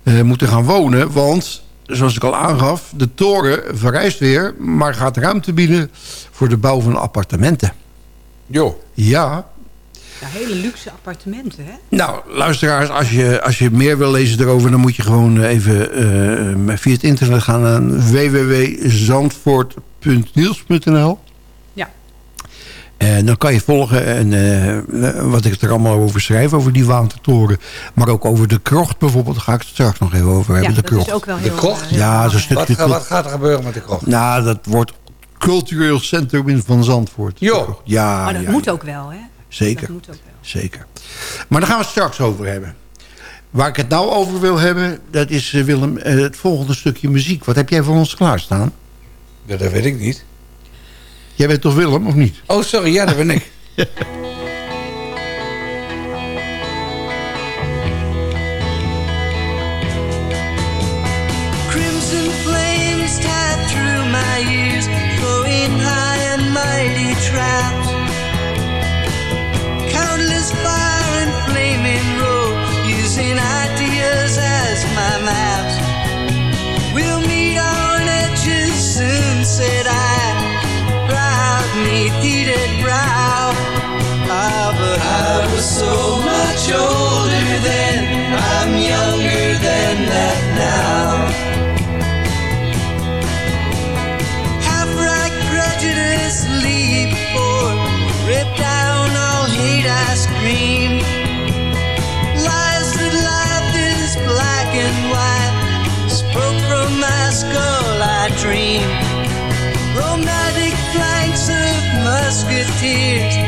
eh, moet er gaan wonen. Want, zoals ik al aangaf... de toren verrijst weer... maar gaat ruimte bieden voor de bouw van appartementen. Jo. Ja, Ja, hele luxe appartementen, hè? Nou, luisteraars, als je, als je meer wil lezen erover... dan moet je gewoon even eh, via het internet gaan naar www.zandvoort.niels.nl. En dan kan je volgen en, eh, wat ik er allemaal over schrijf... over die watertoren. Maar ook over de krocht bijvoorbeeld. Daar ga ik het straks nog even over Ja, hebben. de dat krocht. is ook wel De heel... krocht? eh, heel Ja, zo'n stukje... Wat, ga- wat gaat er gebeuren met de krocht? Nou, dat wordt cultureel centrum in van Zandvoort. Jo. Ja, Maar dat ja, moet ja. ook wel, hè? Zeker. Dat moet ook wel. Zeker. Maar daar gaan we het straks over hebben. Waar ik het nou over wil hebben, dat is eh, Willem, eh, het volgende stukje muziek. Wat heb jij voor ons klaarstaan? Ja, dat weet ik niet. Jij bent toch Willem, of niet? Oh, sorry, ja, dat ben ik. (laughs) Crimson flames tied through my ears, tears.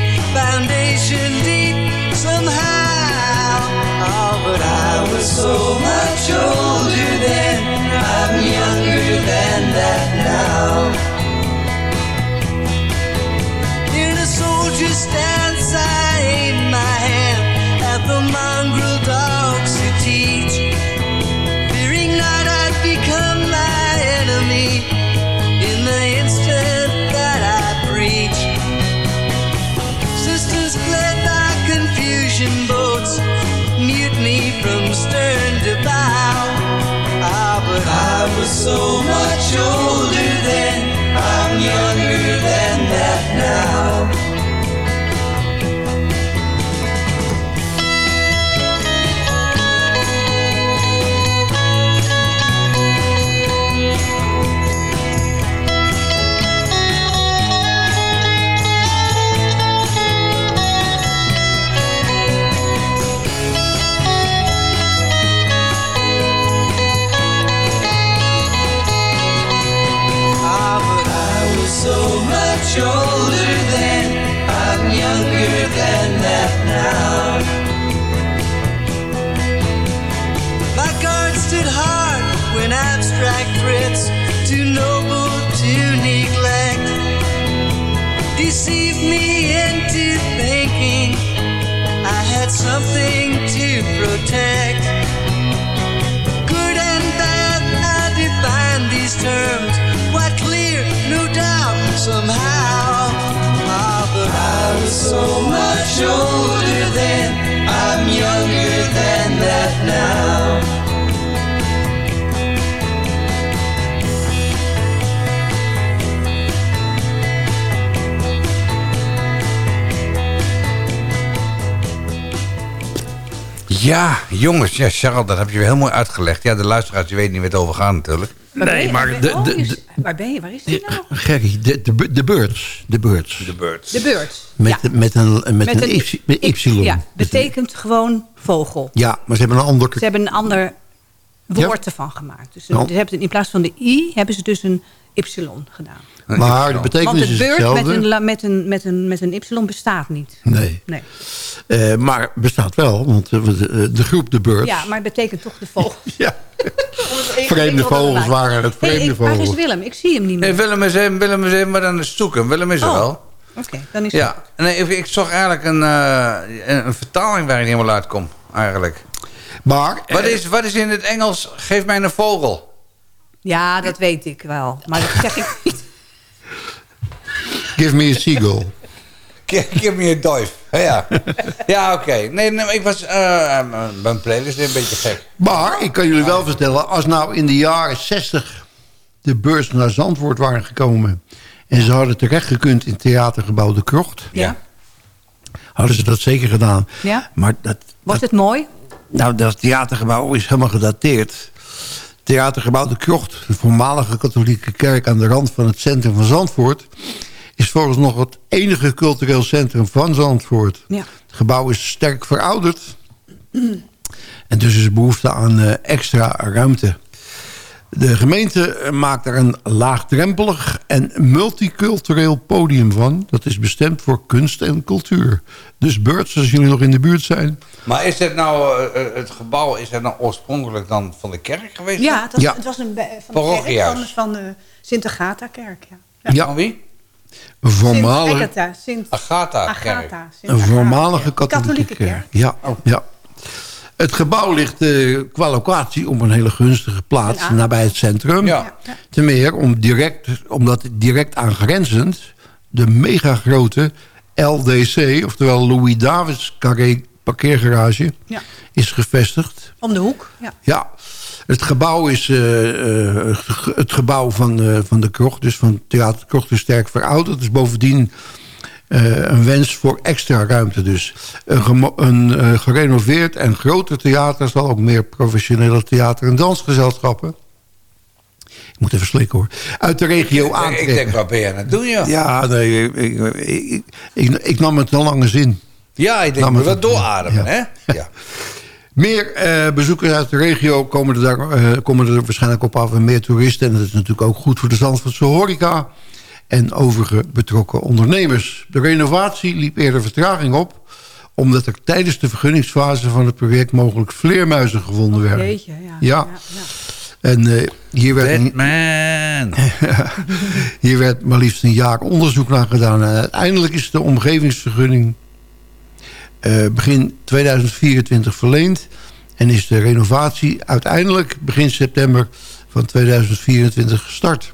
Jongens. Ja, Charles, dat heb je weer heel mooi uitgelegd. Ja, de luisteraars die weten niet waar het over gaat natuurlijk. Waar Nee, je? maar Waar de- ben- de- Waar ben je? Waar is die nou? Gerry, de, de, de birds. De birds. De birds. De beurt. Met, ja. met een, met Met een, een- y, met y. Ja, betekent gewoon vogel. Ja, maar ze hebben een ander... Ze hebben een ander woord ervan gemaakt. Dus ze hebben, in plaats van de i hebben ze dus een y gedaan. Maar de betekenis Want is het beurt met hetzelfde. een, met, een, met, een, met een y bestaat niet. Nee. Nee. Eh, maar bestaat wel, want eh, de, de groep de birds... Ja, maar het betekent toch de vogel. (laughs) Ja. Vreemde vogels waren het, Hey, vreemde ik, waar is vogels. Willem? Ik zie hem niet meer. Nee, Willem is even, Willem is even maar dan eens zoeken. Willem is er Oh. wel. Oké, dan is Ja, nee, ik, ik zag eigenlijk een, eh, een, een vertaling waar ik niet helemaal uitkom, eigenlijk. Maar... Wat is, wat is in het Engels, geef mij een vogel? Ja, dat weet ik wel. Maar dat zeg ik niet. Give me a seagull. Give, me a dive. Ja, ja oké. Nee, nee, ik was... eh, eh, mijn playlist is een beetje gek. Maar ik kan jullie wel vertellen, als nou in de jaren 60 de beurs naar Zandvoort waren gekomen... en ze hadden terecht gekund in theatergebouw De Krocht... Ja. hadden ze dat zeker gedaan. Ja? Maar dat, Was het mooi? Nou, dat theatergebouw is helemaal gedateerd. Theatergebouw De Krocht, de voormalige katholieke kerk... aan de rand van het centrum van Zandvoort... is volgens nog het enige cultureel centrum van Zandvoort. Ja. Het gebouw is sterk verouderd... En dus is behoefte aan eh, extra ruimte. De gemeente eh, maakt er een laagdrempelig en multicultureel podium van. Dat is bestemd voor kunst en cultuur. Dus Birds, als jullie nog in de buurt zijn... Maar is het nou, eh, eh, het gebouw, is het nou oorspronkelijk dan van de kerk geweest? Ja, het was, Ja. Het was een van de kerk van, van de Sint-Agata-kerk. Ja. Ja, Van wie? een voormalige, Sint-Agatha. Sint. Agatha. een voormalige katholieke, Katholieke kerk. kerk. Ja, ja. Het gebouw ligt eh, qua locatie op een hele gunstige plaats... Nabij het centrum. Ja. Ten meer om direct, omdat direct aangrenzend... de megagrote LDC, oftewel Louis Davids Carré parkeergarage... Ja. is gevestigd. Om de hoek. Ja. Ja, het gebouw is eh, eh, het gebouw van, eh, van de krocht, dus van Theater Krocht is sterk verouderd. Dus bovendien een wens voor extra ruimte dus. Een, een eh, gerenoveerd en groter theater zal ook meer professionele theater- en dansgezelschappen. Ik moet even slikken hoor. Uit de regio aantrekken. ik denk, waar ben je aan het doen, joh? Ja, nee, ik, ik, ik, ik, nam het een lange zin. Ja, ik denk, wel dat- doorademen, ja. hè? (laughs) Ja. Meer eh, bezoekers uit de regio komen er, daar, eh, komen er waarschijnlijk op af en meer toeristen. En dat is natuurlijk ook goed voor de Zandvoortse horeca en overige betrokken ondernemers. De renovatie liep eerder vertraging op omdat er tijdens de vergunningsfase van het project mogelijk vleermuizen gevonden werden. Jeetje, ja. Ja. En eh, hier, werd een, Batman. (laughs) hier werd maar liefst een jaar onderzoek naar gedaan. En uiteindelijk is de omgevingsvergunning eh, begin 2024 verleend. En is de renovatie uiteindelijk begin september van 2024 gestart.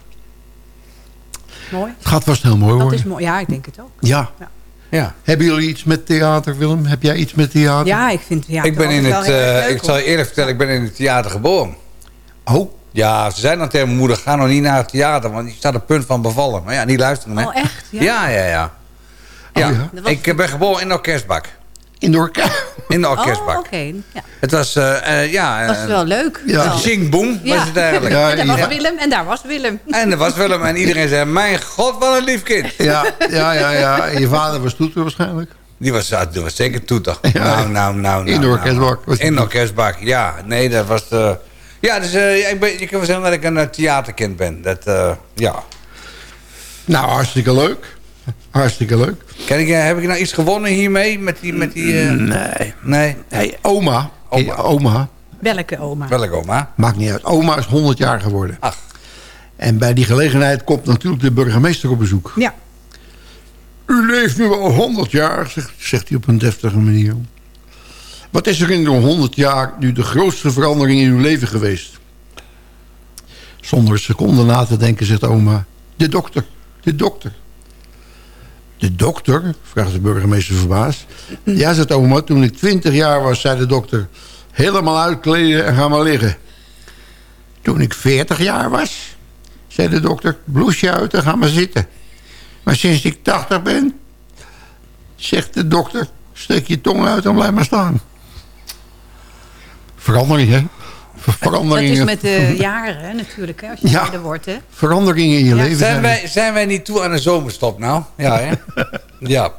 Mooi. Het gaat vast heel mooi Dat worden. is mooi. Ja, ik denk het ook. Ja. Ja. Hebben jullie iets met theater, Willem? Heb jij iets met theater? Ja, ik vind ja, Ik ben in het, eh, leuk, ik zal je eerlijk vertellen, ik ben in het theater geboren. Oh, Ja, ze zei dan tegen mijn moeder, ga nog niet naar het theater, want die staat op punt van bevallen. Maar ja, niet luisteren, hè? Oh, echt? Ja. Ja, ja, ja. Ja, ja. Dat ik ben geboren in de orkestbak. In de (laughs) In de Oh, orkestbak. oké. Ja. Het was, eh, eh, ja... Dat was eh, wel leuk. Ja. Zingboom Ja. was het eigenlijk. (laughs) Ja, en daar was. Willem en daar was Willem. En dat was Willem en iedereen zei, mijn god, wat een lief kind. ja, ja, ja, ja. En je vader was toeter waarschijnlijk. Die was, ah, die was zeker toeter. Nou, nou, nou. In de nou, orkestbak. nou. In de orkestbak, ja. Nee, dat was... eh, ja, dus eh, ik ben, je kan wel zeggen dat ik een theaterkind ben. Dat, eh, ja. Nou, hartstikke leuk. Hartstikke leuk. Ken ik, eh, heb ik nou iets gewonnen hiermee? Met die... Met die eh, Nee. Nee. Hey, oma. Oma. Oma. oma. Welke oma? Welke oma? Maakt niet uit. Oma is 100 jaar geworden. Ach. En bij die gelegenheid komt natuurlijk de burgemeester op bezoek. Ja. U leeft nu al 100 jaar, zegt, zegt hij op een deftige manier. Wat is er in de 100 jaar nu de grootste verandering in uw leven geweest? Zonder een seconde na te denken zegt oma... De dokter, de dokter. De dokter? vraagt de burgemeester verbaasd. Ja, zegt oma, toen ik 20 jaar was, zei de dokter... helemaal uitkleden en ga maar liggen. Toen ik 40 jaar was, zei de dokter... bloesje uit en ga maar zitten. Maar sinds ik 80 ben, zegt de dokter... steek je tong uit en blijf maar staan. Verandering, hè? Dat is met de jaren hè, natuurlijk, hè, als je Ja. ouder wordt. Hè. Veranderingen in je leven. Zijn zijn- wij, zijn wij niet toe aan een zomerstop nou? Ja, hè? (laughs) ja.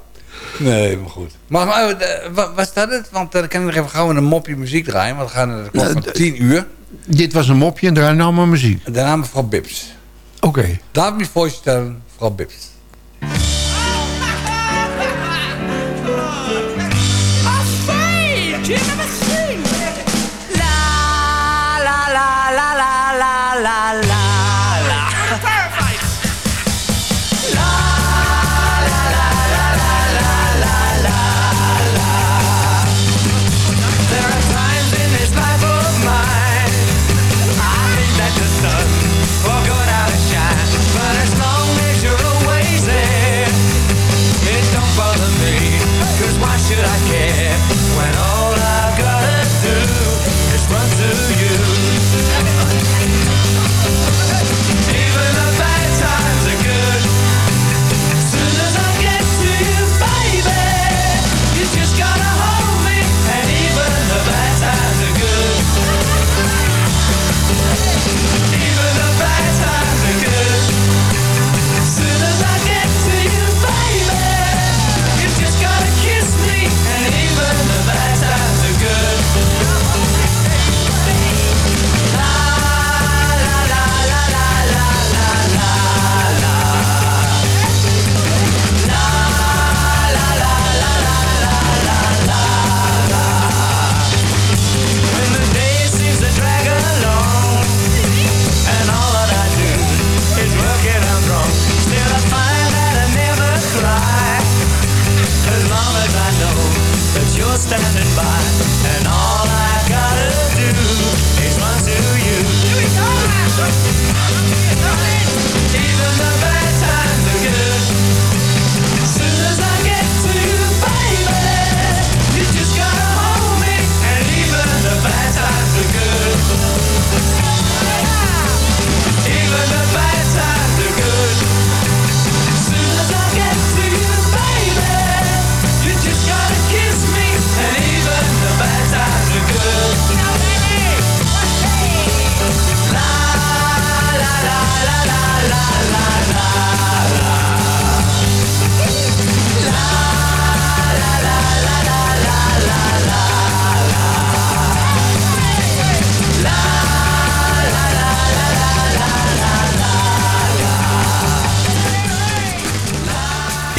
Nee, maar goed. Maar, maar eh, wa- was dat het? Want eh, dan kan ik nog even gauw een mopje muziek draaien. Want we gaan naar de klok van 10 uur. Dit was een mopje en draai nou maar muziek. Daarna mevrouw Bips. Oké. Laat me voorstellen, mevrouw Bips. (laughs) There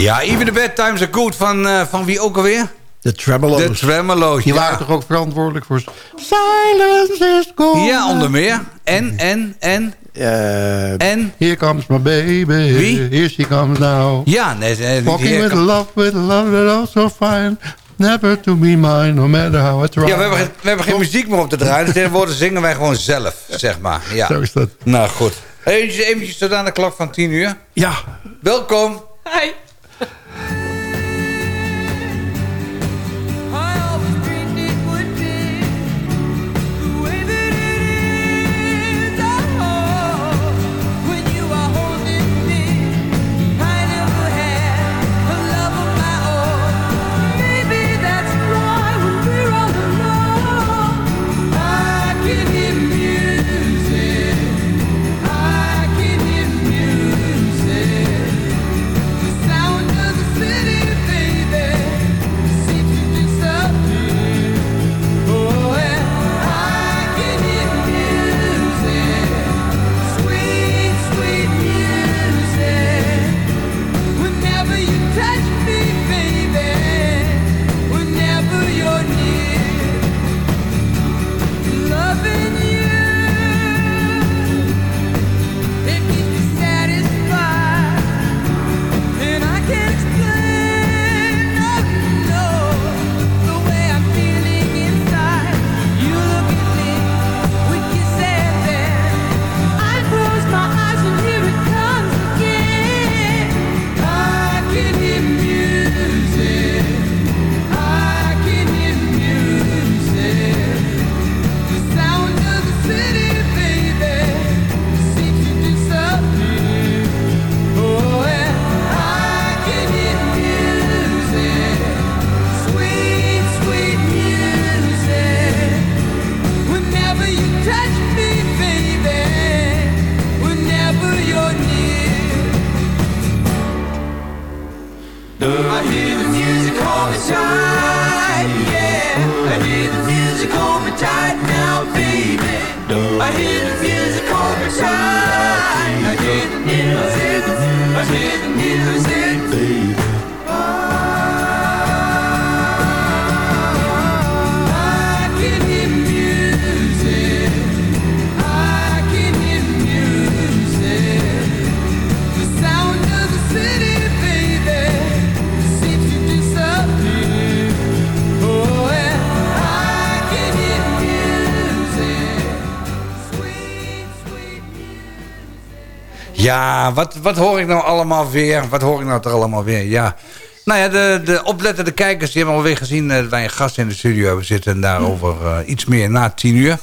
Ja, even de bedtimes are good van, eh, van wie ook alweer? De Tremolo's. De Tremolo's, Die ja. waren toch ook verantwoordelijk voor... Silence is gold. Ja, onder meer. En, en, en? Eh, en? Here comes my baby. Wie? Here she comes now. Ja, nee, nee, niet Walking with love, with love that also fine. Never to be mine, no matter how I try. Ja, we hebben, geen- we hebben geen muziek meer op te draaien. Dus tegenwoordig zingen wij gewoon zelf, zeg maar. Ja. Zo is dat. Nou, goed. Eventjes, eventjes tot aan de klok van 10 uur. Ja. Welkom. Hi. Ja, wat, wat hoor ik nou allemaal weer? Wat hoor ik nou toch allemaal weer? Ja. Nou ja, de, de oplettende kijkers die hebben alweer gezien eh, dat wij een gast in de studio hebben zitten. En daarover eh, iets meer na tien uur.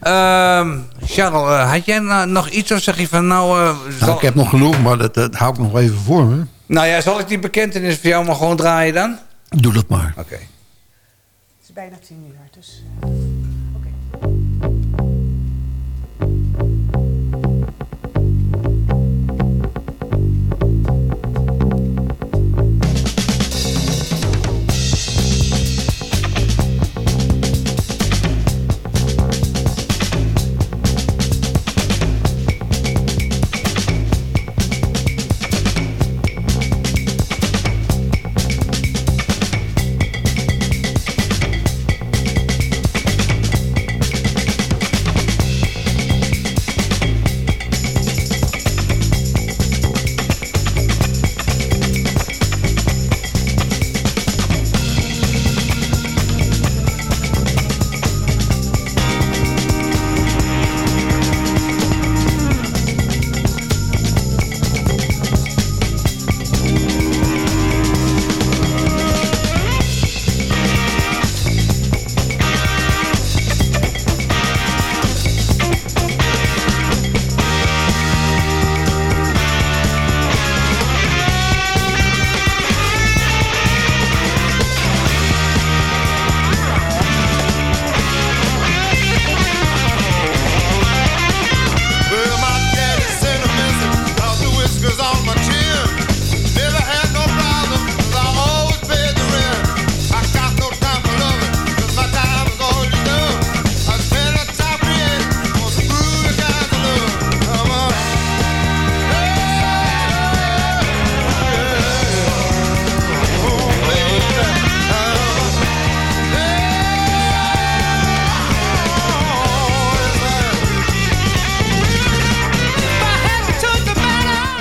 Ehm Charles, eh, had jij nou nog iets of zeg je van nou... eh, Nou, ik heb nog genoeg, maar dat, dat hou ik nog even voor me. nou ja, zal ik die bekentenis voor jou maar gewoon draaien dan? Doe dat maar. Oké. Het is bijna tien uur, dus...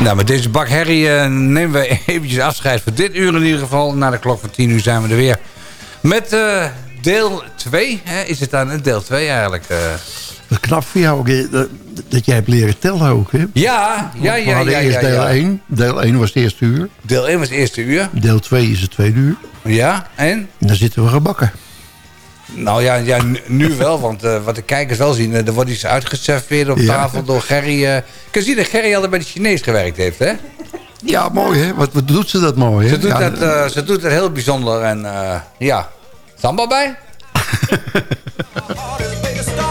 Nou, met deze bak herrie eh, nemen we (laughs) eventjes afscheid voor dit uur in ieder geval. Na de klok van 10 uur zijn we er weer. Met eh, deel 2, hè, is het dan een deel 2 eigenlijk? eh? Wat knap voor jou ook, dat, dat jij hebt leren tellen ook. Hè? Ja, ja, We ja, ja. hadden ja, eerst deel ja. 1. Deel 1 was het eerste uur. Deel 1 was het eerste uur. Deel 2 is het tweede uur. Ja, en? En dan zitten we gebakken. Nou ja, ja nu, nu wel, want eh, wat de kijkers wel zien... eh, er wordt iets uitgeserveerd op Ja. tafel door Gerry. eh. Ik kan zien dat Gerry altijd bij de Chinees gewerkt heeft, hè? Ja, mooi hè. Wat, wat doet ze dat mooi hè? Ze doet, Ja, dat, ze doet dat heel bijzonder en ja. Sambal bij? (laughs)